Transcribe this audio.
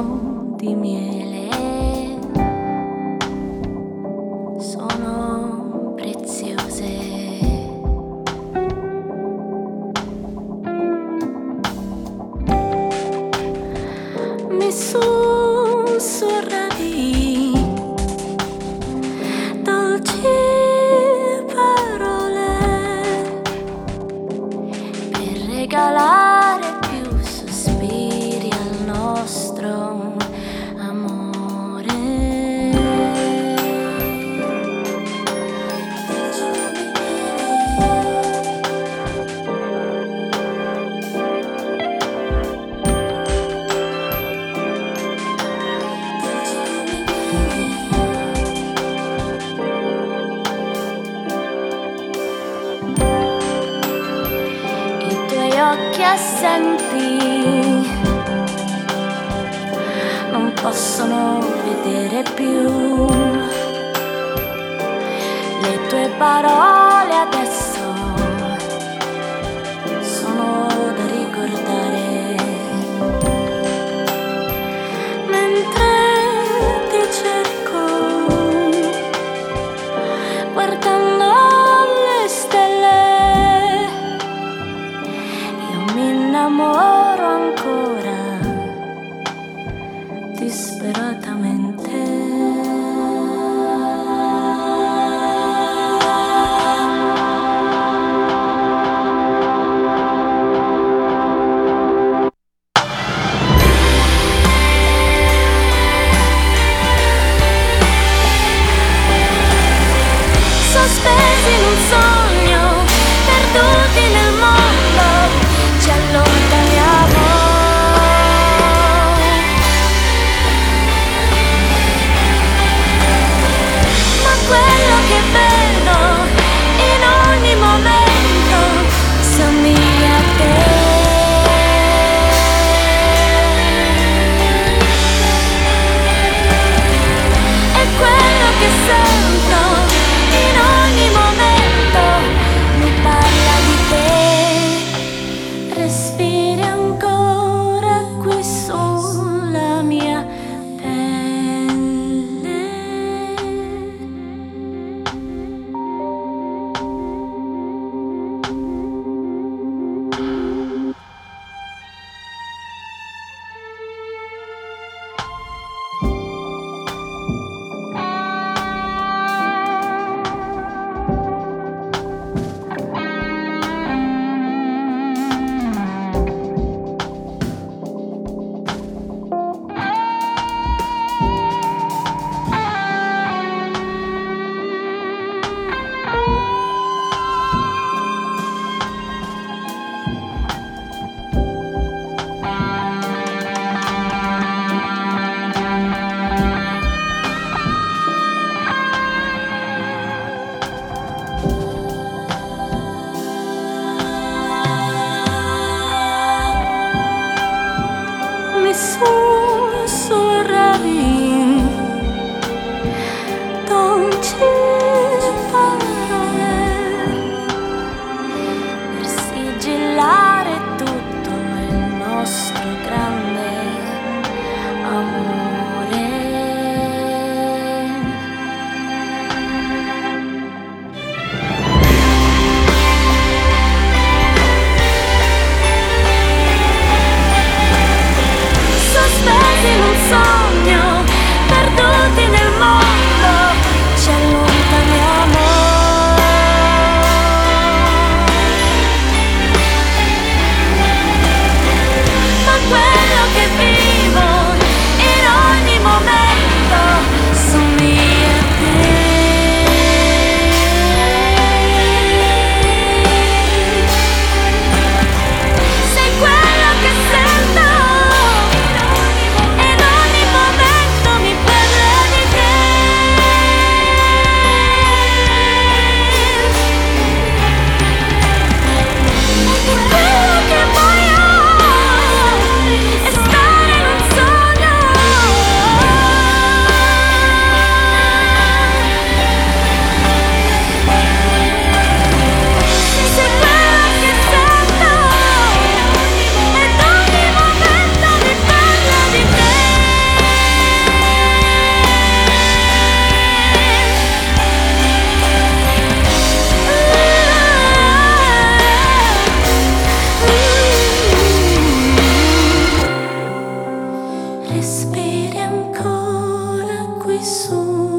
Di miele, sono preziose. Mi sussurrati dolci. Parole per regalare. possono vedere più. Le tue parole adesso sono da ricordare. Mentre ti cerco, guardando le stelle, io mi innamoro ancora. disperatamente. 错。respiri ancora qui su.